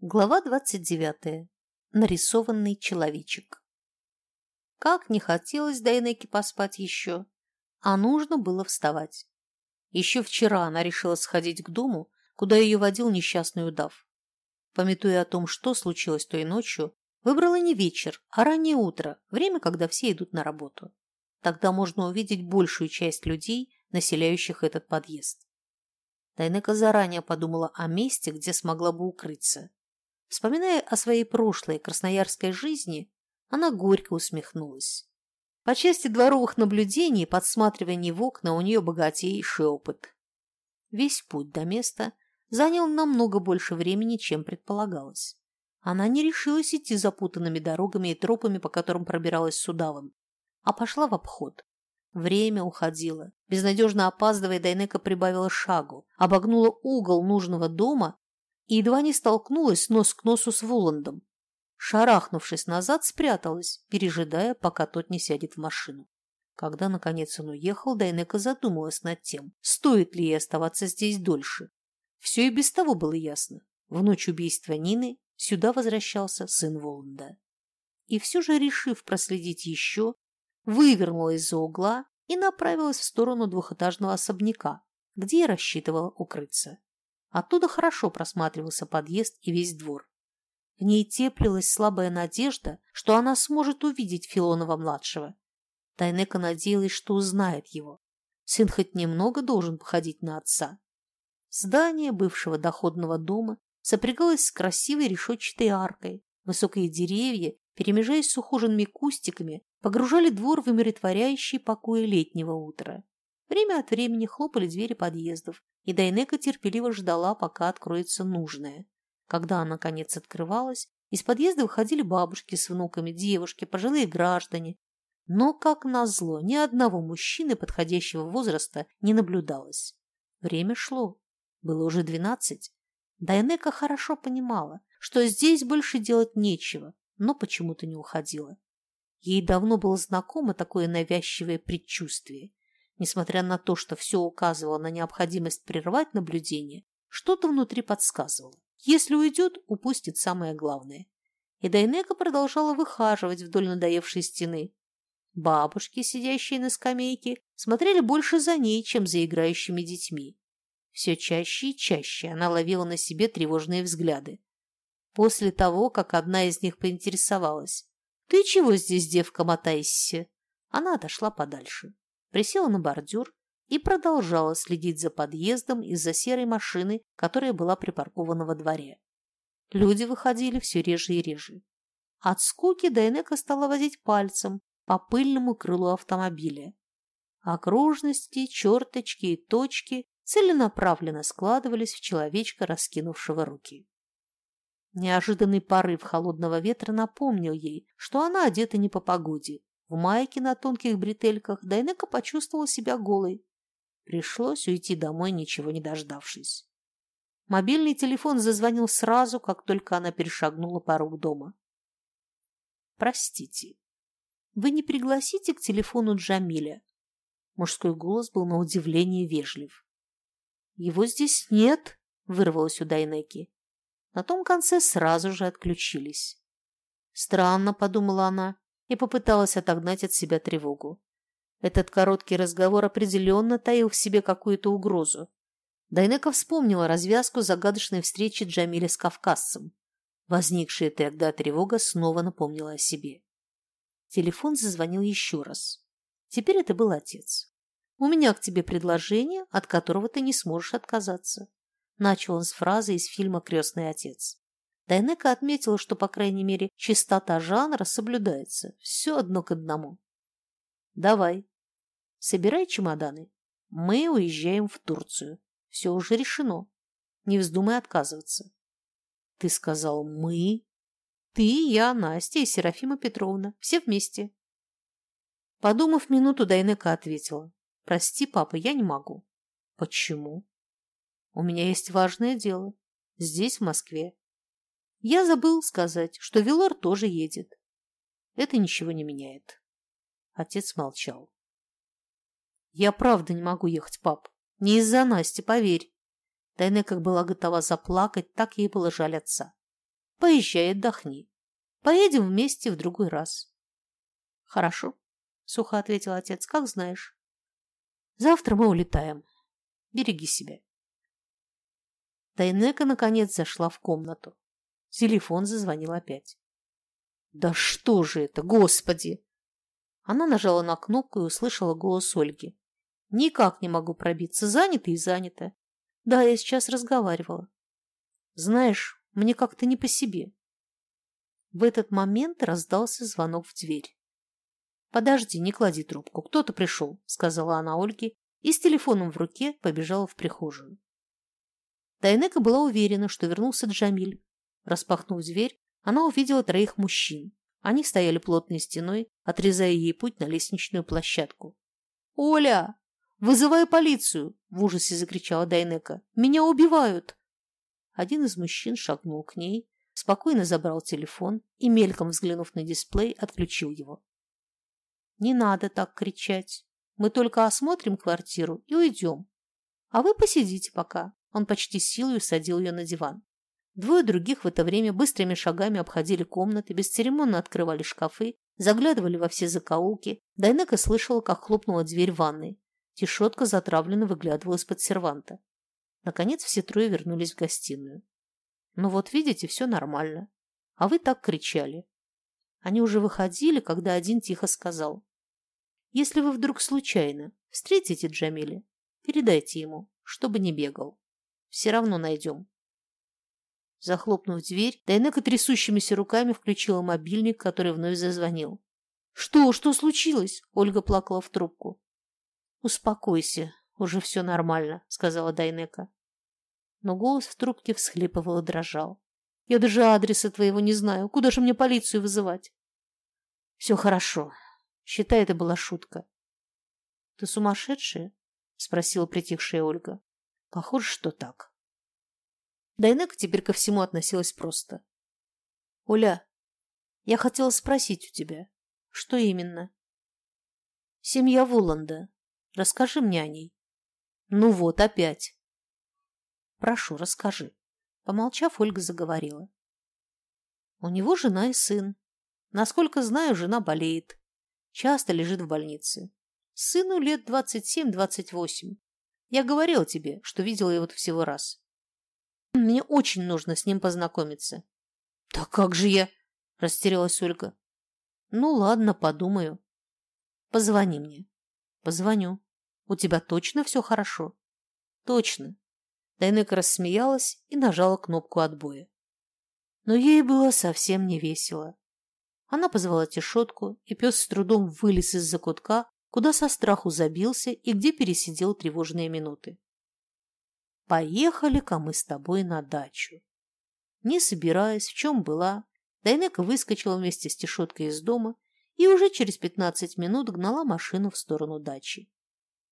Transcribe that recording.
Глава 29. Нарисованный человечек. Как не хотелось Дайнеке поспать еще, а нужно было вставать. Еще вчера она решила сходить к дому, куда ее водил несчастный удав. Пометуя о том, что случилось той ночью, выбрала не вечер, а раннее утро, время, когда все идут на работу. Тогда можно увидеть большую часть людей, населяющих этот подъезд. Дайнека заранее подумала о месте, где смогла бы укрыться. Вспоминая о своей прошлой красноярской жизни, она горько усмехнулась. По части дворовых наблюдений и подсматриваний в окна у нее богатейший опыт. Весь путь до места занял намного больше времени, чем предполагалось. Она не решилась идти запутанными дорогами и тропами, по которым пробиралась с удавом, а пошла в обход. Время уходило. Безнадежно опаздывая, Дайнека прибавила шагу, обогнула угол нужного дома и едва не столкнулась нос к носу с Воландом. Шарахнувшись назад, спряталась, пережидая, пока тот не сядет в машину. Когда, наконец, он уехал, Дайнека задумалась над тем, стоит ли ей оставаться здесь дольше. Все и без того было ясно. В ночь убийства Нины сюда возвращался сын Воланда. И все же, решив проследить еще, вывернула из-за угла и направилась в сторону двухэтажного особняка, где и рассчитывала укрыться. Оттуда хорошо просматривался подъезд и весь двор. В ней теплилась слабая надежда, что она сможет увидеть Филонова-младшего. Тайнека надеялась, что узнает его. Сын хоть немного должен походить на отца. Здание бывшего доходного дома сопрягалось с красивой решетчатой аркой. Высокие деревья, перемежаясь с ухоженными кустиками, погружали двор в умиротворяющий покой летнего утра. Время от времени хлопали двери подъездов, и Дайнека терпеливо ждала, пока откроется нужное. Когда она, наконец, открывалась, из подъезда выходили бабушки с внуками, девушки, пожилые граждане. Но, как назло, ни одного мужчины подходящего возраста не наблюдалось. Время шло. Было уже двенадцать. Дайнека хорошо понимала, что здесь больше делать нечего, но почему-то не уходила. Ей давно было знакомо такое навязчивое предчувствие. Несмотря на то, что все указывало на необходимость прервать наблюдение, что-то внутри подсказывало. Если уйдет, упустит самое главное. И Дайнека продолжала выхаживать вдоль надоевшей стены. Бабушки, сидящие на скамейке, смотрели больше за ней, чем за играющими детьми. Все чаще и чаще она ловила на себе тревожные взгляды. После того, как одна из них поинтересовалась. «Ты чего здесь, девка, мотаешься?» Она отошла подальше присела на бордюр и продолжала следить за подъездом из-за серой машины, которая была припаркована во дворе. Люди выходили все реже и реже. От скуки Дайнека стала возить пальцем по пыльному крылу автомобиля. Окружности, черточки и точки целенаправленно складывались в человечка, раскинувшего руки. Неожиданный порыв холодного ветра напомнил ей, что она одета не по погоде, в майке на тонких бретельках Дайнека почувствовала себя голой. Пришлось уйти домой, ничего не дождавшись. Мобильный телефон зазвонил сразу, как только она перешагнула порог дома. «Простите, вы не пригласите к телефону Джамиля?» Мужской голос был на удивление вежлив. «Его здесь нет», — вырвалось у Дайнеки. На том конце сразу же отключились. «Странно», — подумала она, и попыталась отогнать от себя тревогу. Этот короткий разговор определенно таил в себе какую-то угрозу. Дайнека вспомнила развязку загадочной встречи Джамиля с кавказцем. Возникшая тогда тревога снова напомнила о себе. Телефон зазвонил еще раз. Теперь это был отец. «У меня к тебе предложение, от которого ты не сможешь отказаться», начал он с фразы из фильма «Крестный отец». Дайнека отметила, что, по крайней мере, чистота жанра соблюдается. Все одно к одному. Давай. Собирай чемоданы. Мы уезжаем в Турцию. Все уже решено. Не вздумай отказываться. Ты сказал «мы»? Ты, я, Настя и Серафима Петровна. Все вместе. Подумав минуту, Дайнека ответила. Прости, папа, я не могу. Почему? У меня есть важное дело. Здесь, в Москве. Я забыл сказать, что Вилор тоже едет. Это ничего не меняет. Отец молчал. Я правда не могу ехать, пап. Не из-за Насти, поверь. Тайне как была готова заплакать, так ей было жаль отца. Поезжай, отдохни. Поедем вместе в другой раз. Хорошо, сухо ответил отец, как знаешь. Завтра мы улетаем. Береги себя. Тайнека наконец зашла в комнату. Телефон зазвонил опять. Да что же это, господи! Она нажала на кнопку и услышала голос Ольги. Никак не могу пробиться, занято и занято. Да, я сейчас разговаривала. Знаешь, мне как-то не по себе. В этот момент раздался звонок в дверь. «Подожди, не клади трубку, кто-то пришел», — сказала она Ольге и с телефоном в руке побежала в прихожую. Дайнека была уверена, что вернулся Джамиль. Распахнув дверь, она увидела троих мужчин. Они стояли плотной стеной, отрезая ей путь на лестничную площадку. «Оля! Вызывай полицию!» – в ужасе закричала Дайнека. «Меня убивают!» Один из мужчин шагнул к ней, спокойно забрал телефон и, мельком взглянув на дисплей, отключил его. «Не надо так кричать. Мы только осмотрим квартиру и уйдем. А вы посидите пока». Он почти силой садил ее на диван. Двое других в это время быстрыми шагами обходили комнаты, бесцеремонно открывали шкафы, заглядывали во все закоулки. Дайнека слышала, как хлопнула дверь ванной. Тишотка затравленно выглядывала из-под серванта. Наконец все трое вернулись в гостиную. «Ну вот, видите, все нормально. А вы так кричали». Они уже выходили, когда один тихо сказал. «Если вы вдруг случайно встретите Джамиля, передайте ему, чтобы не бегал. Все равно найдем». Захлопнув дверь, Дайнека трясущимися руками включила мобильник, который вновь зазвонил. «Что? Что случилось?» Ольга плакала в трубку. «Успокойся, уже все нормально», — сказала Дайнека. Но голос в трубке всхлипывал и дрожал. «Я даже адреса твоего не знаю. Куда же мне полицию вызывать?» «Все хорошо. Считай, это была шутка». «Ты сумасшедшая?» — спросила притихшая Ольга. «Похоже, что так». Дайнека теперь ко всему относилась просто. «Оля, я хотела спросить у тебя, что именно?» «Семья Вуланда. Расскажи мне о ней». «Ну вот, опять». «Прошу, расскажи». Помолчав, Ольга заговорила. «У него жена и сын. Насколько знаю, жена болеет. Часто лежит в больнице. Сыну лет двадцать семь-двадцать восемь. Я говорила тебе, что видела его всего раз. Мне очень нужно с ним познакомиться. — Да как же я? — растерялась Ольга. — Ну ладно, подумаю. — Позвони мне. — Позвоню. У тебя точно все хорошо? — Точно. Дайнека рассмеялась и нажала кнопку отбоя. Но ей было совсем не весело. Она позвала Тишотку, и пес с трудом вылез из-за кутка, куда со страху забился и где пересидел тревожные минуты. Поехали-ка мы с тобой на дачу. Не собираясь, в чем была, Дайнека выскочила вместе с Тишоткой из дома и уже через пятнадцать минут гнала машину в сторону дачи.